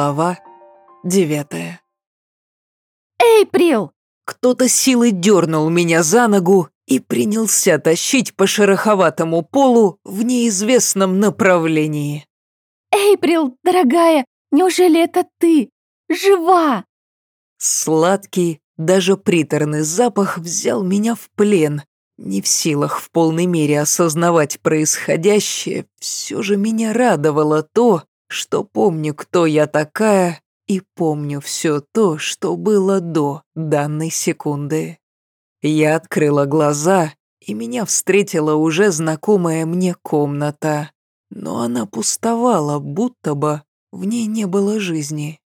Глава девятая. «Эйприл!» Кто-то силой дернул меня за ногу и принялся тащить по шероховатому полу в неизвестном направлении. «Эйприл, дорогая, неужели это ты? Жива!» Сладкий, даже приторный запах взял меня в плен. Не в силах в полной мере осознавать происходящее, все же меня радовало то, что помню, кто я такая, и помню все то, что было до данной секунды. Я открыла глаза, и меня встретила уже знакомая мне комната. Но она пустовала, будто бы в ней не было жизни.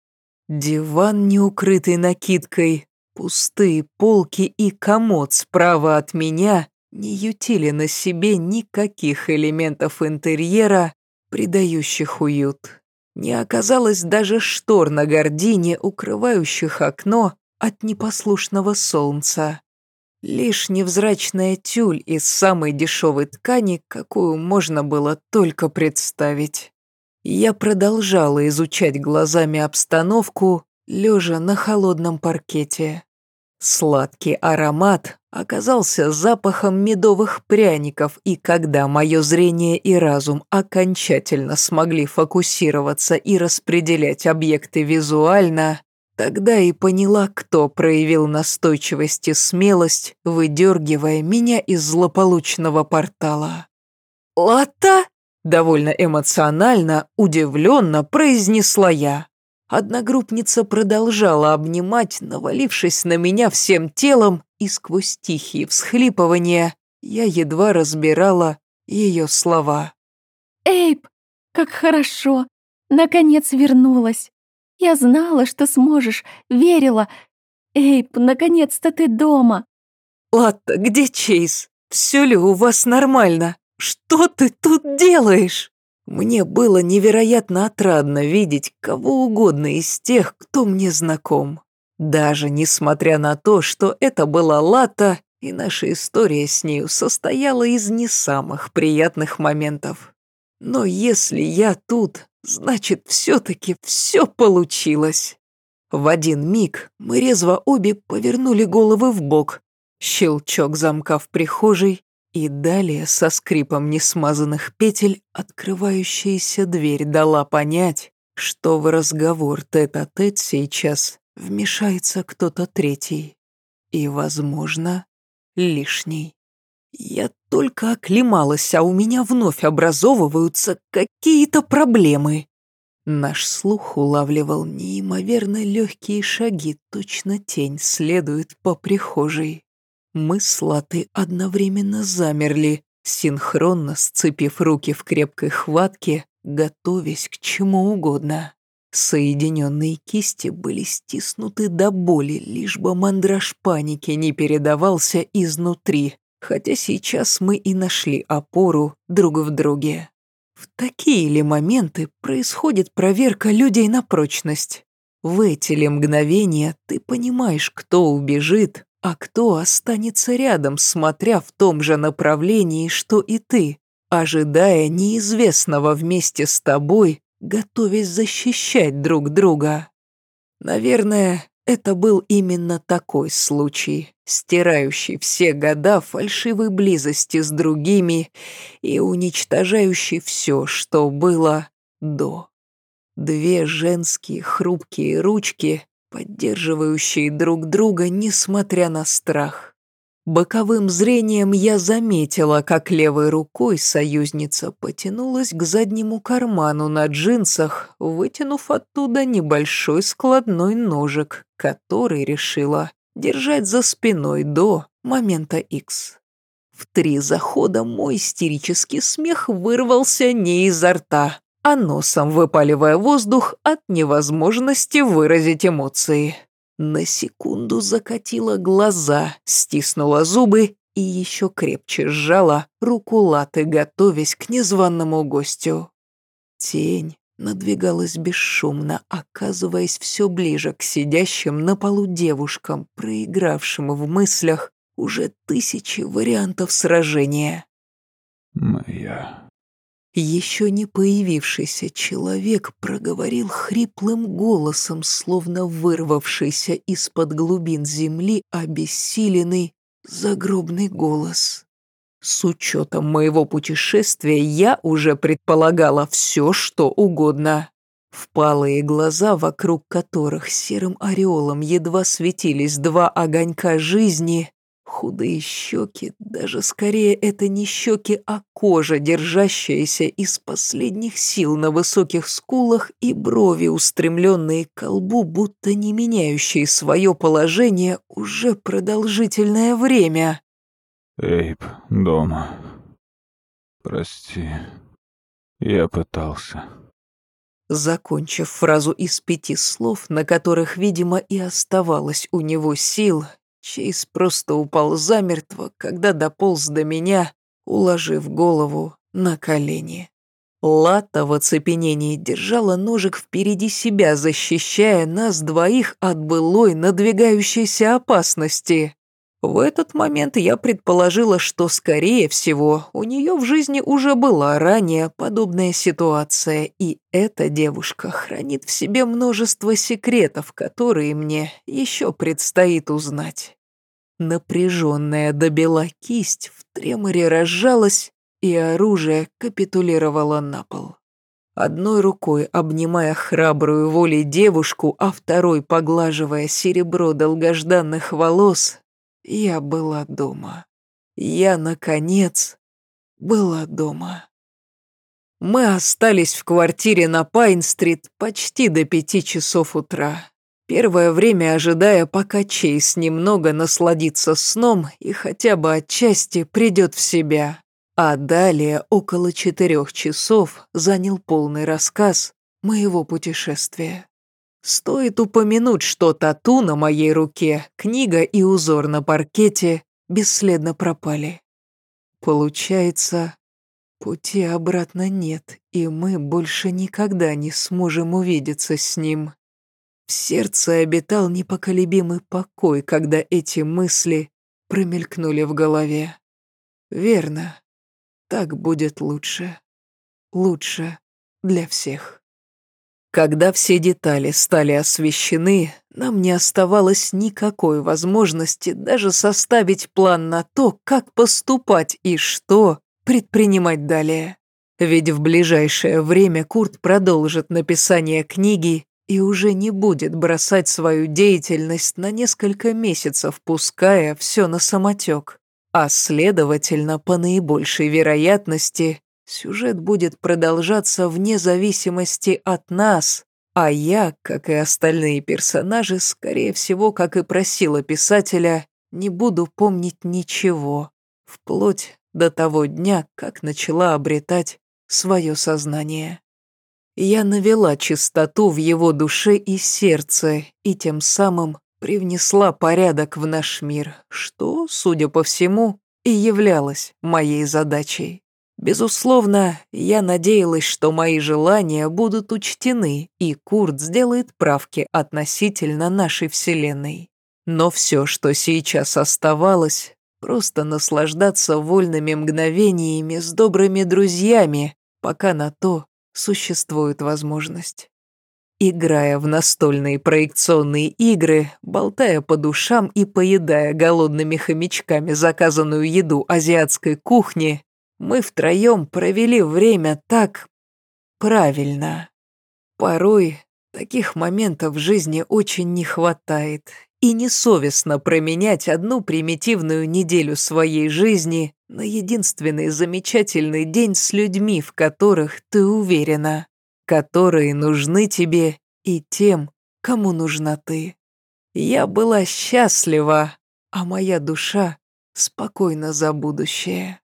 Диван, не укрытый накидкой, пустые полки и комод справа от меня не ютили на себе никаких элементов интерьера, придающих уют. Не оказалось даже штор на гордине, укрывающих окно от непослушного солнца. Лишь невзрачная тюль из самой дешевой ткани, какую можно было только представить. Я продолжала изучать глазами обстановку, лежа на холодном паркете. Сладкий аромат оказался запахом медовых пряников, и когда мое зрение и разум окончательно смогли фокусироваться и распределять объекты визуально, тогда и поняла, кто проявил настойчивость и смелость, выдергивая меня из злополучного портала. «Лата?» – довольно эмоционально, удивленно произнесла я. Одногруппница продолжала обнимать, навалившись на меня всем телом, и сквозь тихие всхлипывания я едва разбирала ее слова. «Эйб, как хорошо! Наконец вернулась! Я знала, что сможешь, верила! Эйб, наконец-то ты дома!» «Латта, где Чейз? Все ли у вас нормально? Что ты тут делаешь?» Мне было невероятно отрадно видеть кого угодно из тех, кто мне знаком. Даже несмотря на то, что это была Лата, и наша история с нею состояла из не самых приятных моментов. Но если я тут, значит, все-таки все получилось. В один миг мы резво обе повернули головы в бок. Щелчок замка в прихожей, и далее со скрипом несмазанных петель открывающаяся дверь дала понять, что в разговор тет-а-тет -тет сейчас вмешается кто-то третий. И, возможно, лишний. Я только оклемалась, а у меня вновь образовываются какие-то проблемы. Наш слух улавливал неимоверно легкие шаги, точно тень следует по прихожей. Мы с Латой одновременно замерли, синхронно сцепив руки в крепкой хватке, готовясь к чему угодно. Соединенные кисти были стиснуты до боли, лишь бы мандраж паники не передавался изнутри, хотя сейчас мы и нашли опору друг в друге. В такие ли моменты происходит проверка людей на прочность? В эти ли мгновения ты понимаешь, кто убежит, а кто останется рядом, смотря в том же направлении, что и ты, ожидая неизвестного вместе с тобой, готовясь защищать друг друга? Наверное, это был именно такой случай, стирающий все года фальшивой близости с другими и уничтожающий все, что было до. Две женские хрупкие ручки поддерживающие друг друга, несмотря на страх. Боковым зрением я заметила, как левой рукой союзница потянулась к заднему карману на джинсах, вытянув оттуда небольшой складной ножик, который решила держать за спиной до момента X. В три захода мой истерический смех вырвался не изо рта, а носом выпаливая воздух от невозможности выразить эмоции. На секунду закатила глаза, стиснула зубы и еще крепче сжала руку Латы, готовясь к незваному гостю. Тень надвигалась бесшумно, оказываясь все ближе к сидящим на полу девушкам, проигравшим в мыслях уже тысячи вариантов сражения. «Моя Еще не появившийся человек проговорил хриплым голосом, словно вырвавшийся из-под глубин земли обессиленный загробный голос. С учетом моего путешествия я уже предполагала все, что угодно. Впалые глаза, вокруг которых серым ореолом едва светились два огонька жизни, Худые щеки, даже скорее это не щеки, а кожа, держащаяся из последних сил на высоких скулах и брови, устремленные к колбу, будто не меняющие свое положение уже продолжительное время. Эйб дома. Прости, я пытался. Закончив фразу из пяти слов, на которых, видимо, и оставалось у него сил, Чейз просто упал замертво, когда дополз до меня, уложив голову на колени. Лата в оцепенении держала ножик впереди себя, защищая нас двоих от былой надвигающейся опасности. В этот момент я предположила, что, скорее всего, у нее в жизни уже была ранее подобная ситуация, и эта девушка хранит в себе множество секретов, которые мне еще предстоит узнать. Напряженная до бела кисть в треморе разжалась, и оружие капитулировало на пол. Одной рукой обнимая храбрую волей девушку, а второй поглаживая серебро долгожданных волос, я была дома. Я, наконец, была дома. Мы остались в квартире на Пайн-стрит почти до пяти часов утра. Первое время ожидая, пока Чейз немного насладится сном и хотя бы отчасти придет в себя. А далее, около четырех часов, занял полный рассказ моего путешествия. Стоит упомянуть, что тату на моей руке, книга и узор на паркете бесследно пропали. Получается, пути обратно нет, и мы больше никогда не сможем увидеться с ним. В сердце обитал непоколебимый покой, когда эти мысли промелькнули в голове. Верно, так будет лучше. Лучше для всех. Когда все детали стали освещены, нам не оставалось никакой возможности даже составить план на то, как поступать и что предпринимать далее. Ведь в ближайшее время Курт продолжит написание книги и уже не будет бросать свою деятельность на несколько месяцев, пуская все на самотек. А следовательно, по наибольшей вероятности, сюжет будет продолжаться вне зависимости от нас, а я, как и остальные персонажи, скорее всего, как и просила писателя, не буду помнить ничего, вплоть до того дня, как начала обретать свое сознание. Я навела чистоту в его душе и сердце, и тем самым привнесла порядок в наш мир, что, судя по всему, и являлось моей задачей. Безусловно, я надеялась, что мои желания будут учтены, и Курт сделает правки относительно нашей Вселенной. Но все, что сейчас оставалось, просто наслаждаться вольными мгновениями с добрыми друзьями, пока на то существует возможность. Играя в настольные проекционные игры, болтая по душам и поедая голодными хомячками заказанную еду азиатской кухни, мы втроем провели время так правильно. Порой таких моментов в жизни очень не хватает, и несовестно променять одну примитивную неделю своей жизни на единственный замечательный день с людьми, в которых ты уверена, которые нужны тебе и тем, кому нужна ты. Я была счастлива, а моя душа спокойна за будущее.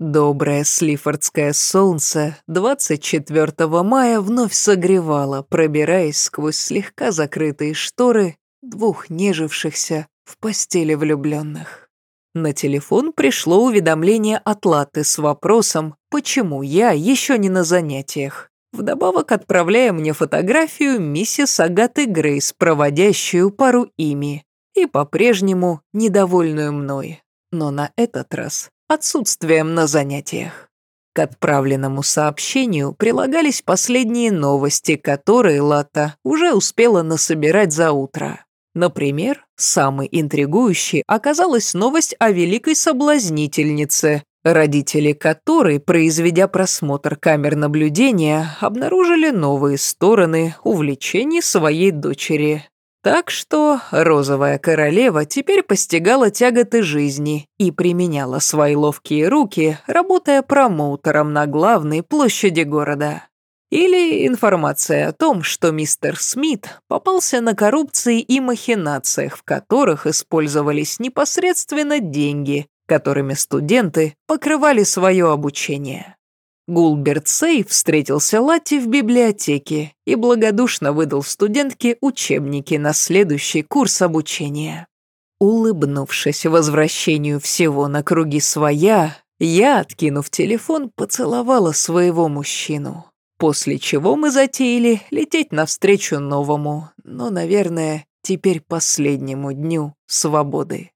Доброе слифордское солнце 24 мая вновь согревало, пробираясь сквозь слегка закрытые шторы двух нежившихся в постели влюбленных. На телефон пришло уведомление от Латы с вопросом, почему я еще не на занятиях. Вдобавок отправляя мне фотографию миссис Агаты Грейс, проводящую пару ими, и по-прежнему недовольную мной, но на этот раз отсутствием на занятиях. К отправленному сообщению прилагались последние новости, которые Лата уже успела насобирать за утро. Например, самой интригующей оказалась новость о великой соблазнительнице, родители которой, произведя просмотр камер наблюдения, обнаружили новые стороны увлечений своей дочери. Так что розовая королева теперь постигала тяготы жизни и применяла свои ловкие руки, работая промоутером на главной площади города. Или информация о том, что мистер Смит попался на коррупции и махинациях, в которых использовались непосредственно деньги, которыми студенты покрывали свое обучение. Гулберт Сейф встретился Латти в библиотеке и благодушно выдал студентке учебники на следующий курс обучения. Улыбнувшись возвращению всего на круги своя, я, откинув телефон, поцеловала своего мужчину. После чего мы затеяли лететь навстречу новому, но, наверное, теперь последнему дню свободы.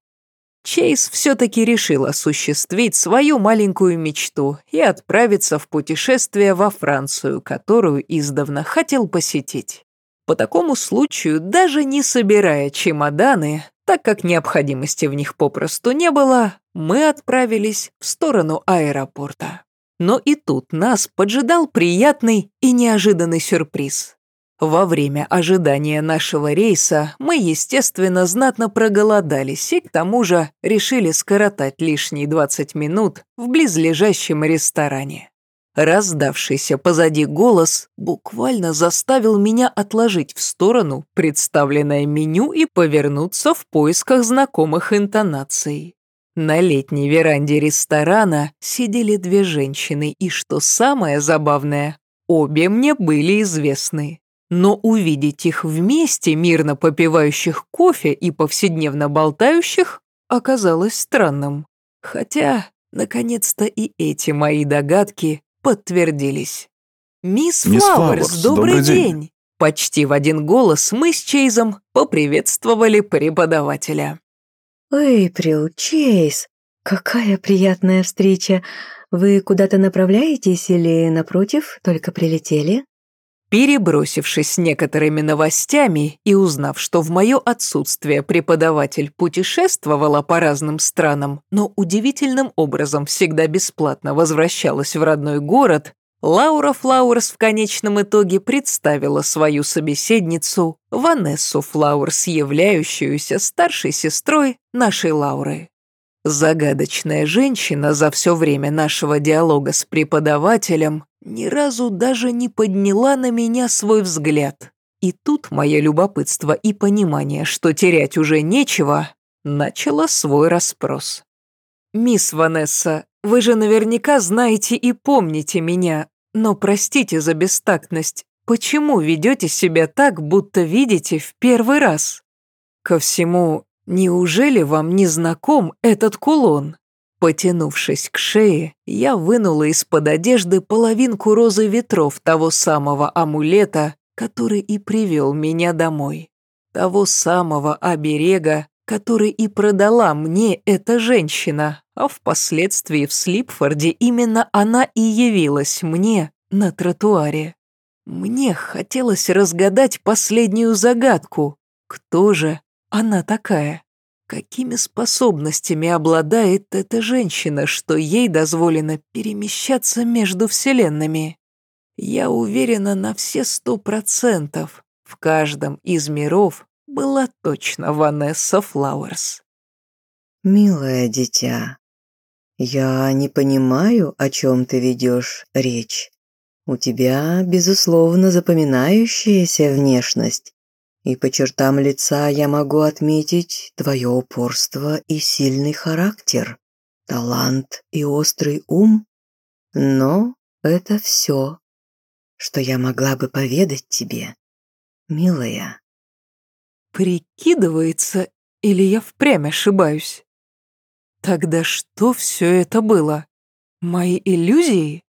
Чейз все-таки решил осуществить свою маленькую мечту и отправиться в путешествие во Францию, которую издавна хотел посетить. По такому случаю, даже не собирая чемоданы, так как необходимости в них попросту не было, мы отправились в сторону аэропорта. Но и тут нас поджидал приятный и неожиданный сюрприз. Во время ожидания нашего рейса мы, естественно, знатно проголодались и к тому же решили скоротать лишние 20 минут в близлежащем ресторане. Раздавшийся позади голос буквально заставил меня отложить в сторону представленное меню и повернуться в поисках знакомых интонаций. На летней веранде ресторана сидели две женщины, и что самое забавное, обе мне были известны но увидеть их вместе, мирно попивающих кофе и повседневно болтающих, оказалось странным. Хотя, наконец-то и эти мои догадки подтвердились. «Мисс, Мисс Флауэрс, Флауэрс, добрый, добрый день!» день!» Почти в один голос мы с Чейзом поприветствовали преподавателя. «Эйприл, Чейз, какая приятная встреча! Вы куда-то направляетесь или, напротив, только прилетели?» Перебросившись с некоторыми новостями и узнав, что в мое отсутствие преподаватель путешествовала по разным странам, но удивительным образом всегда бесплатно возвращалась в родной город, Лаура Флауэрс в конечном итоге представила свою собеседницу Ванессу Флауэрс, являющуюся старшей сестрой нашей Лауры. Загадочная женщина за все время нашего диалога с преподавателем ни разу даже не подняла на меня свой взгляд. И тут мое любопытство и понимание, что терять уже нечего, начало свой расспрос. «Мисс Ванесса, вы же наверняка знаете и помните меня, но простите за бестактность, почему ведете себя так, будто видите в первый раз? Ко всему, неужели вам не знаком этот кулон?» Потянувшись к шее, я вынула из-под одежды половинку розы ветров того самого амулета, который и привел меня домой. Того самого оберега, который и продала мне эта женщина, а впоследствии в Слипфорде именно она и явилась мне на тротуаре. Мне хотелось разгадать последнюю загадку. Кто же она такая? Какими способностями обладает эта женщина, что ей дозволено перемещаться между вселенными? Я уверена на все сто процентов. В каждом из миров была точно Ванесса Флауэрс. «Милое дитя, я не понимаю, о чем ты ведешь речь. У тебя, безусловно, запоминающаяся внешность, и по чертам лица я могу отметить твое упорство и сильный характер, талант и острый ум. Но это все, что я могла бы поведать тебе, милая. Прикидывается, или я впрямь ошибаюсь? Тогда что все это было? Мои иллюзии?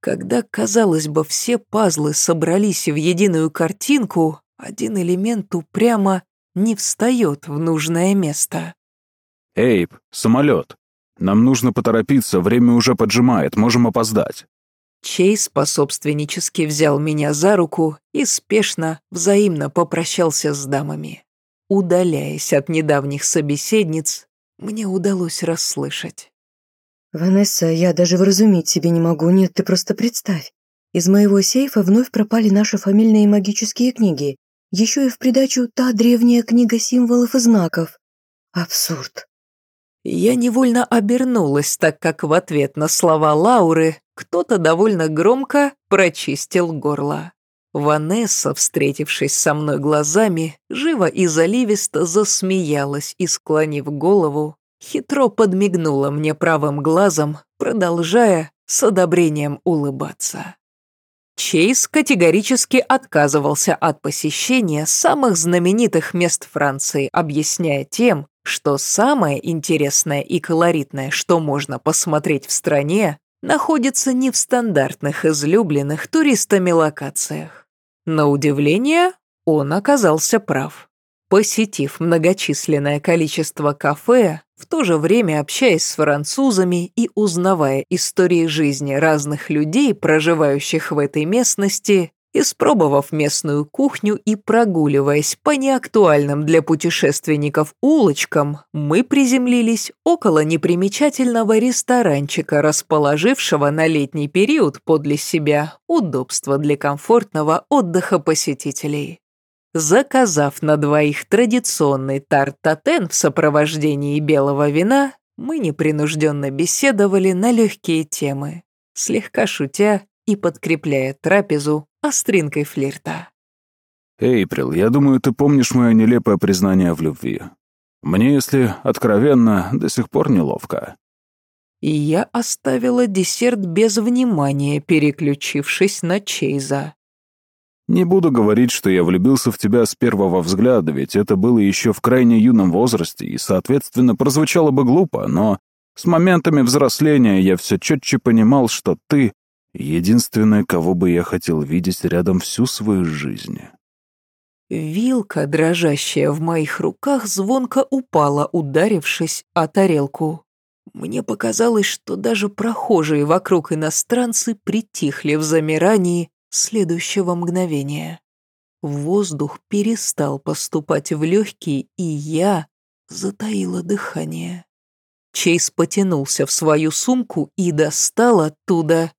Когда, казалось бы, все пазлы собрались в единую картинку, один элемент упрямо не встает в нужное место. Эйб, самолет. Нам нужно поторопиться, время уже поджимает, можем опоздать». Чейз пособственнически взял меня за руку и спешно, взаимно попрощался с дамами. Удаляясь от недавних собеседниц, мне удалось расслышать. «Ванесса, я даже вразумить себе не могу, нет, ты просто представь. Из моего сейфа вновь пропали наши фамильные магические книги. Еще и в придачу та древняя книга символов и знаков. Абсурд. Я невольно обернулась, так как в ответ на слова Лауры кто-то довольно громко прочистил горло. Ванесса, встретившись со мной глазами, живо и заливисто засмеялась и, склонив голову, хитро подмигнула мне правым глазом, продолжая с одобрением улыбаться. Чейз категорически отказывался от посещения самых знаменитых мест Франции, объясняя тем, что самое интересное и колоритное, что можно посмотреть в стране, находится не в стандартных излюбленных туристами локациях. На удивление, он оказался прав. Посетив многочисленное количество кафе, в то же время общаясь с французами и узнавая истории жизни разных людей, проживающих в этой местности, Испробовав местную кухню и прогуливаясь по неактуальным для путешественников улочкам, мы приземлились около непримечательного ресторанчика, расположившего на летний период подле себя удобства для комфортного отдыха посетителей. Заказав на двоих традиционный тарт-татен в сопровождении белого вина, мы непринужденно беседовали на легкие темы, слегка шутя и подкрепляя трапезу остринкой флирта. «Эйприл, я думаю, ты помнишь мое нелепое признание в любви. Мне, если откровенно, до сих пор неловко». И я оставила десерт без внимания, переключившись на Чейза. Не буду говорить, что я влюбился в тебя с первого взгляда, ведь это было еще в крайне юном возрасте и, соответственно, прозвучало бы глупо, но с моментами взросления я все четче понимал, что ты Единственное, кого бы я хотел видеть рядом всю свою жизнь. Вилка, дрожащая в моих руках, звонко упала, ударившись о тарелку. Мне показалось, что даже прохожие вокруг иностранцы притихли в замирании следующего мгновения. Воздух перестал поступать в легкие, и я затаила дыхание. Чейз потянулся в свою сумку и достал оттуда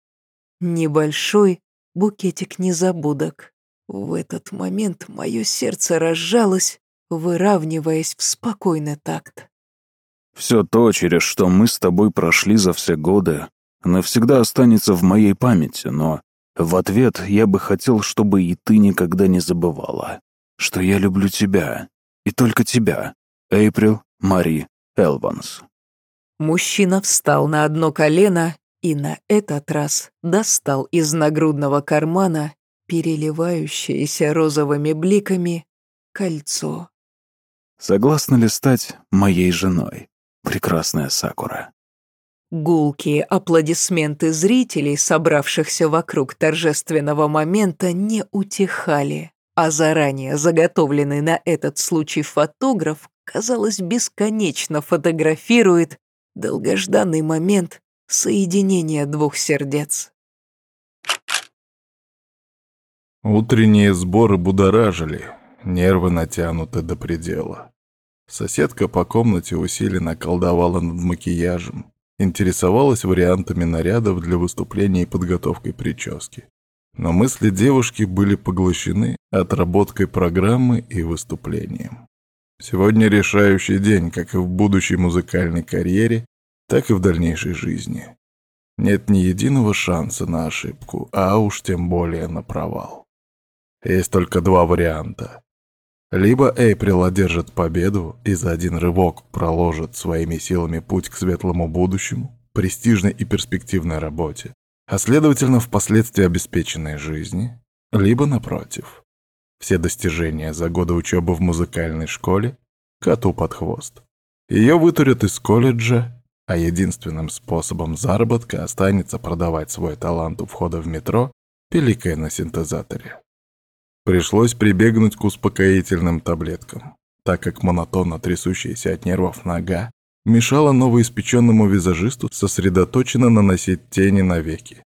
Небольшой букетик незабудок. В этот момент мое сердце разжалось, выравниваясь в спокойный такт. Все то, через что мы с тобой прошли за все годы, навсегда останется в моей памяти, но в ответ я бы хотел, чтобы и ты никогда не забывала, что я люблю тебя, и только тебя, Эйприл Мари Элванс. Мужчина встал на одно колено и на этот раз достал из нагрудного кармана переливающееся розовыми бликами кольцо. «Согласна ли стать моей женой, прекрасная Сакура?» Гулкие аплодисменты зрителей, собравшихся вокруг торжественного момента, не утихали, а заранее заготовленный на этот случай фотограф, казалось, бесконечно фотографирует долгожданный момент соединение двух сердец. Утренние сборы будоражили, нервы натянуты до предела. Соседка по комнате усиленно колдовала над макияжем, интересовалась вариантами нарядов для выступления и подготовкой прически. Но мысли девушки были поглощены отработкой программы и выступлением. Сегодня решающий день, как и в будущей музыкальной карьере, так и в дальнейшей жизни. Нет ни единого шанса на ошибку, а уж тем более на провал. Есть только два варианта. Либо Эйприл одержит победу и за один рывок проложит своими силами путь к светлому будущему, престижной и перспективной работе, а следовательно впоследствии обеспеченной жизни, либо напротив. Все достижения за годы учебы в музыкальной школе коту под хвост. Ее вытурят из колледжа а единственным способом заработка останется продавать свой талант у входа в метро, пиликая на синтезаторе. Пришлось прибегнуть к успокоительным таблеткам, так как монотонно трясущаяся от нервов нога мешала новоиспеченному визажисту сосредоточенно наносить тени на веки.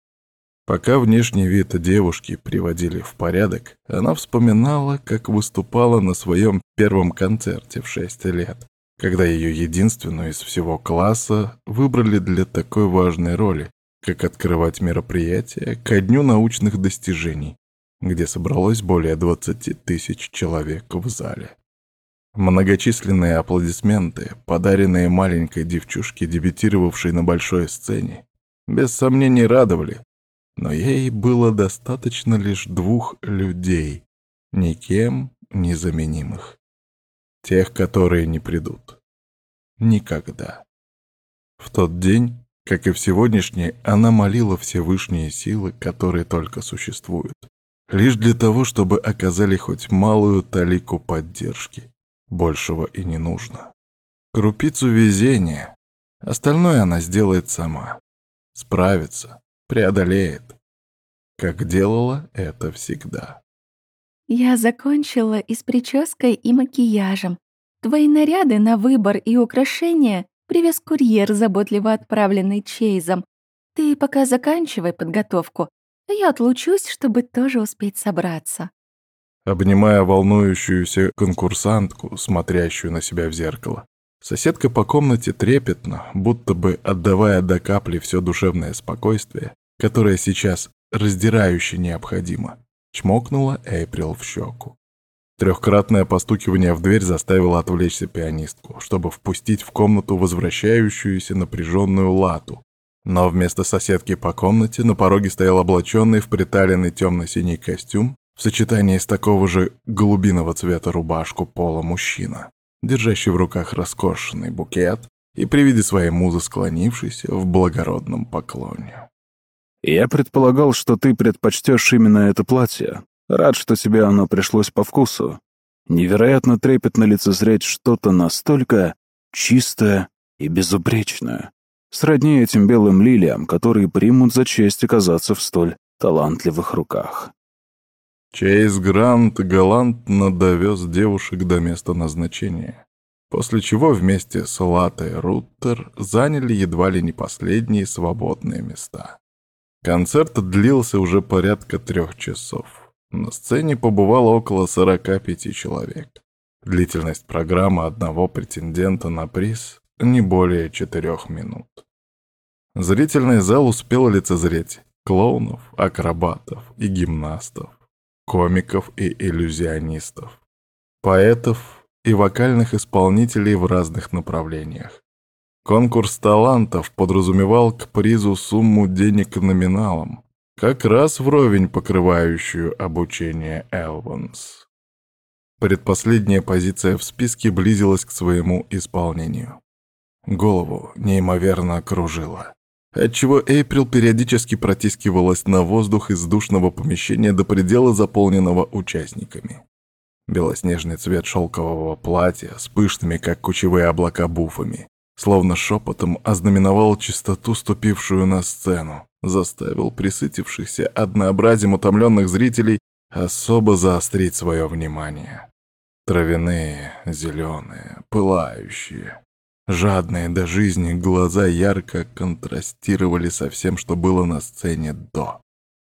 Пока внешний вид девушки приводили в порядок, она вспоминала, как выступала на своем первом концерте в шесть лет, когда ее единственную из всего класса выбрали для такой важной роли, как открывать мероприятие ко Дню научных достижений, где собралось более 20 тысяч человек в зале. Многочисленные аплодисменты, подаренные маленькой девчушке, дебютировавшей на большой сцене, без сомнений радовали, но ей было достаточно лишь двух людей, никем незаменимых. Тех, которые не придут. Никогда. В тот день, как и в сегодняшний, она молила все высшие силы, которые только существуют, лишь для того, чтобы оказали хоть малую талику поддержки. Большего и не нужно. Крупицу везения. Остальное она сделает сама. Справится, преодолеет. Как делала это всегда. Я закончила и с прической, и макияжем. Твои наряды на выбор и украшения привез курьер, заботливо отправленный Чейзом. Ты пока заканчивай подготовку, я отлучусь, чтобы тоже успеть собраться. Обнимая волнующуюся конкурсантку, смотрящую на себя в зеркало, соседка по комнате трепетно, будто бы отдавая до капли все душевное спокойствие, которое сейчас раздирающе необходимо, чмокнула Эйприл в щеку. Трехкратное постукивание в дверь заставило отвлечься пианистку, чтобы впустить в комнату возвращающуюся напряженную лату. Но вместо соседки по комнате на пороге стоял облаченный в приталенный темно-синий костюм в сочетании с такого же голубиного цвета рубашку пола мужчина, держащий в руках роскошный букет и при виде своей музы склонившийся в благородном поклоне. «Я предполагал, что ты предпочтешь именно это платье, Рад, что тебе оно пришлось по вкусу. Невероятно трепетно лицезреть что-то настолько чистое и безупречное. Сродни этим белым лилиям, которые примут за честь оказаться в столь талантливых руках. Чейз Грант галантно довез девушек до места назначения, после чего вместе с Латой Руттер заняли едва ли не последние свободные места. Концерт длился уже порядка трех часов. На сцене побывало около 45 человек. Длительность программы одного претендента на приз не более четырех минут. Зрительный зал успел лицезреть клоунов, акробатов и гимнастов, комиков и иллюзионистов, поэтов и вокальных исполнителей в разных направлениях. Конкурс талантов подразумевал к призу сумму денег номиналом, как раз вровень покрывающую обучение Элванс. Предпоследняя позиция в списке близилась к своему исполнению. Голову неимоверно кружило, отчего Эйприл периодически протискивалась на воздух из душного помещения до предела, заполненного участниками. Белоснежный цвет шелкового платья с пышными, как кучевые облака, буфами, словно шепотом ознаменовал чистоту, ступившую на сцену, заставил присытившихся однообразием утомленных зрителей особо заострить свое внимание. Травяные, зеленые, пылающие, жадные до жизни глаза ярко контрастировали со всем, что было на сцене до.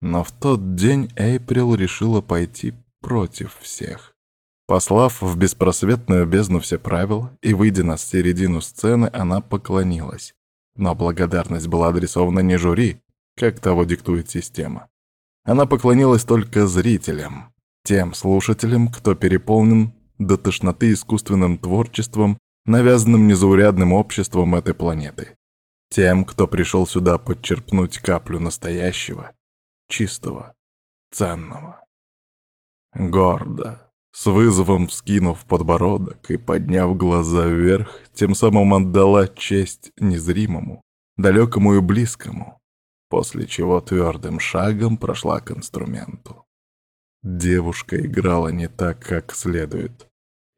Но в тот день Эйприл решила пойти против всех. Послав в беспросветную бездну все правила и выйдя на середину сцены, она поклонилась. Но благодарность была адресована не жюри, как того диктует система. Она поклонилась только зрителям, тем слушателям, кто переполнен до тошноты искусственным творчеством, навязанным незаурядным обществом этой планеты. Тем, кто пришел сюда подчерпнуть каплю настоящего, чистого, ценного. Гордо, с вызовом вскинув подбородок и подняв глаза вверх, тем самым отдала честь незримому, далекому и близкому, после чего твердым шагом прошла к инструменту. Девушка играла не так, как следует,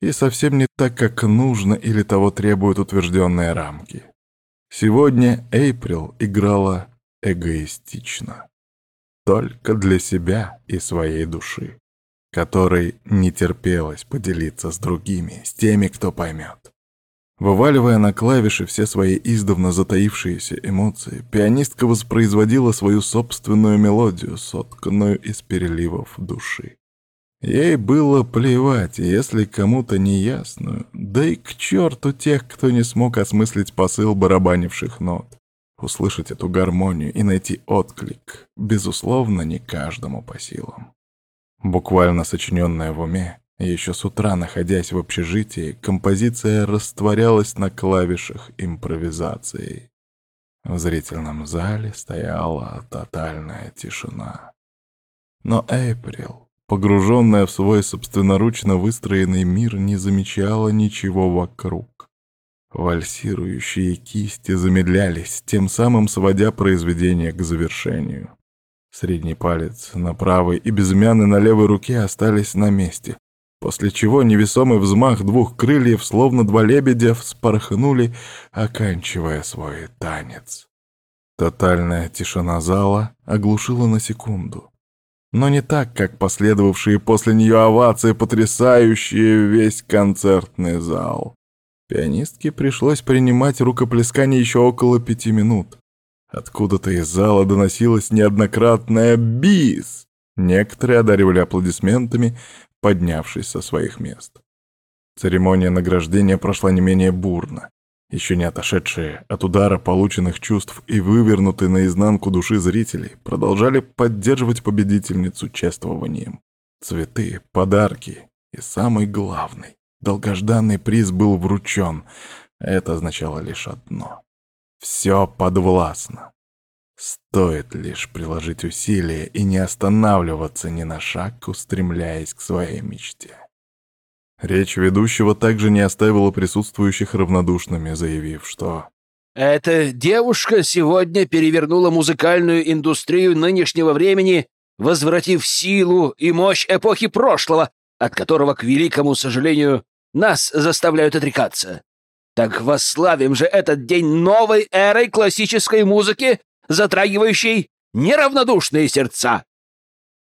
и совсем не так, как нужно или того требуют утвержденные рамки. Сегодня Эйприл играла эгоистично. Только для себя и своей души, которой не терпелось поделиться с другими, с теми, кто поймет. Вываливая на клавиши все свои издавна затаившиеся эмоции, пианистка воспроизводила свою собственную мелодию, сотканную из переливов души. Ей было плевать, если кому-то не ясно, да и к черту тех, кто не смог осмыслить посыл барабанивших нот. Услышать эту гармонию и найти отклик, безусловно, не каждому по силам. Буквально сочиненная в уме, еще с утра, находясь в общежитии, композиция растворялась на клавишах импровизации. В зрительном зале стояла тотальная тишина. Но Эйприл, погруженная в свой собственноручно выстроенный мир, не замечала ничего вокруг. Вальсирующие кисти замедлялись, тем самым сводя произведение к завершению. Средний палец на правой и безымянный на левой руке остались на месте, после чего невесомый взмах двух крыльев, словно два лебедя, вспорхнули, оканчивая свой танец. Тотальная тишина зала оглушила на секунду. Но не так, как последовавшие после нее овации, потрясающие весь концертный зал. Пианистке пришлось принимать рукоплескание еще около пяти минут. Откуда-то из зала доносилось неоднократное «бис». Некоторые одаривали аплодисментами, поднявшись со своих мест. Церемония награждения прошла не менее бурно. Еще не отошедшие от удара полученных чувств и вывернутые наизнанку души зрителей продолжали поддерживать победительницу чествованием. Цветы, подарки и самый главный Долгожданный приз был вручен. Это означало лишь одно. Все подвластно. Стоит лишь приложить усилия и не останавливаться ни на шаг, устремляясь к своей мечте. Речь ведущего также не оставила присутствующих равнодушными, заявив, что «Эта девушка сегодня перевернула музыкальную индустрию нынешнего времени, возвратив силу и мощь эпохи прошлого, от которого, к великому сожалению, нас заставляют отрекаться. Так восславим же этот день новой эрой классической музыки, затрагивающей неравнодушные сердца!»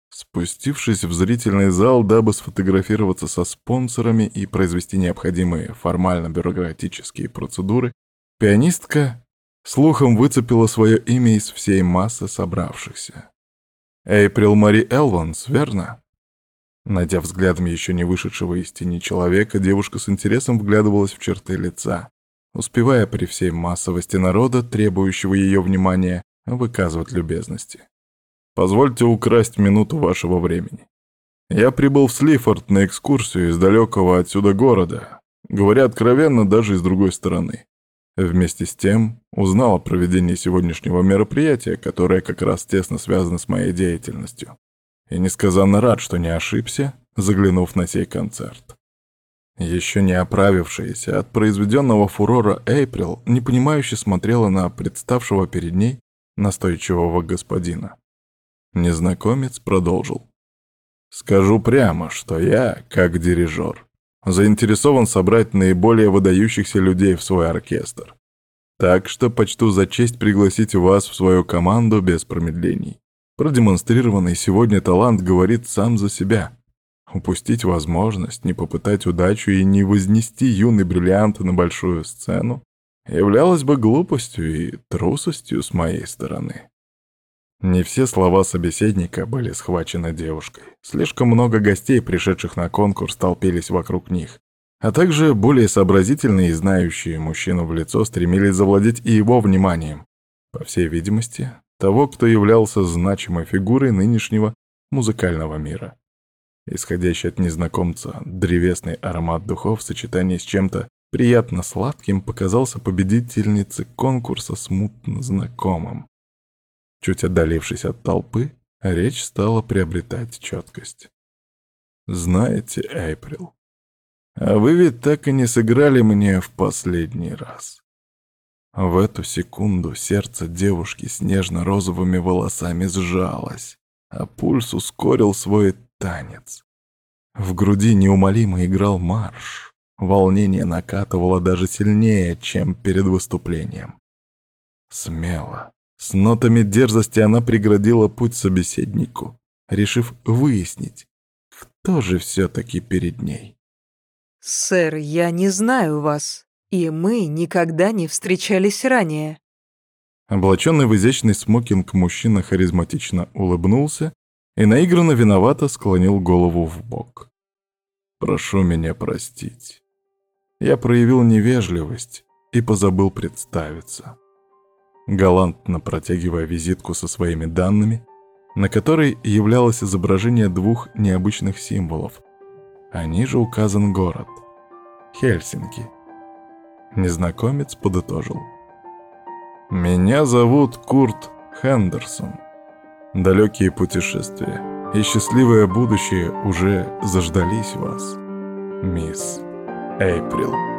Спустившись в зрительный зал, дабы сфотографироваться со спонсорами и произвести необходимые формально-бюрократические процедуры, пианистка слухом выцепила свое имя из всей массы собравшихся. Эйприл Мари Элванс, верно? Найдя взглядом еще не вышедшего из тени человека, девушка с интересом вглядывалась в черты лица, успевая при всей массовости народа, требующего ее внимания, выказывать любезности. «Позвольте украсть минуту вашего времени. Я прибыл в Слифорд на экскурсию из далекого отсюда города, говоря откровенно, даже из другой стороны. Вместе с тем узнал о проведении сегодняшнего мероприятия, которое как раз тесно связано с моей деятельностью и несказанно рад, что не ошибся, заглянув на сей концерт. Еще не оправившаяся от произведенного фурора Эйприл непонимающе смотрела на представшего перед ней настойчивого господина. Незнакомец продолжил. «Скажу прямо, что я, как дирижер, заинтересован собрать наиболее выдающихся людей в свой оркестр. Так что почту за честь пригласить вас в свою команду без промедлений. Продемонстрированный сегодня талант говорит сам за себя. Упустить возможность, не попытать удачу и не вознести юный бриллиант на большую сцену являлось бы глупостью и трусостью с моей стороны. Не все слова собеседника были схвачены девушкой. Слишком много гостей, пришедших на конкурс, толпились вокруг них. А также более сообразительные и знающие мужчину в лицо стремились завладеть и его вниманием. По всей видимости, того, кто являлся значимой фигурой нынешнего музыкального мира. Исходящий от незнакомца древесный аромат духов в сочетании с чем-то приятно сладким показался победительнице конкурса смутно знакомым. Чуть отдалившись от толпы, речь стала приобретать четкость. «Знаете, Эйприл, а вы ведь так и не сыграли мне в последний раз. В эту секунду сердце девушки с нежно-розовыми волосами сжалось, а пульс ускорил свой танец. В груди неумолимо играл марш. Волнение накатывало даже сильнее, чем перед выступлением. Смело, с нотами дерзости она преградила путь собеседнику, решив выяснить, кто же все-таки перед ней. «Сэр, я не знаю вас. И мы никогда не встречались ранее. Облаченный в изящный смокинг мужчина харизматично улыбнулся и наигранно виновато склонил голову в бок. «Прошу меня простить. Я проявил невежливость и позабыл представиться». Галантно протягивая визитку со своими данными, на которой являлось изображение двух необычных символов. А ниже указан город — Хельсинки. Незнакомец подытожил. «Меня зовут Курт Хендерсон. Далекие путешествия и счастливое будущее уже заждались вас, мисс Эйприл».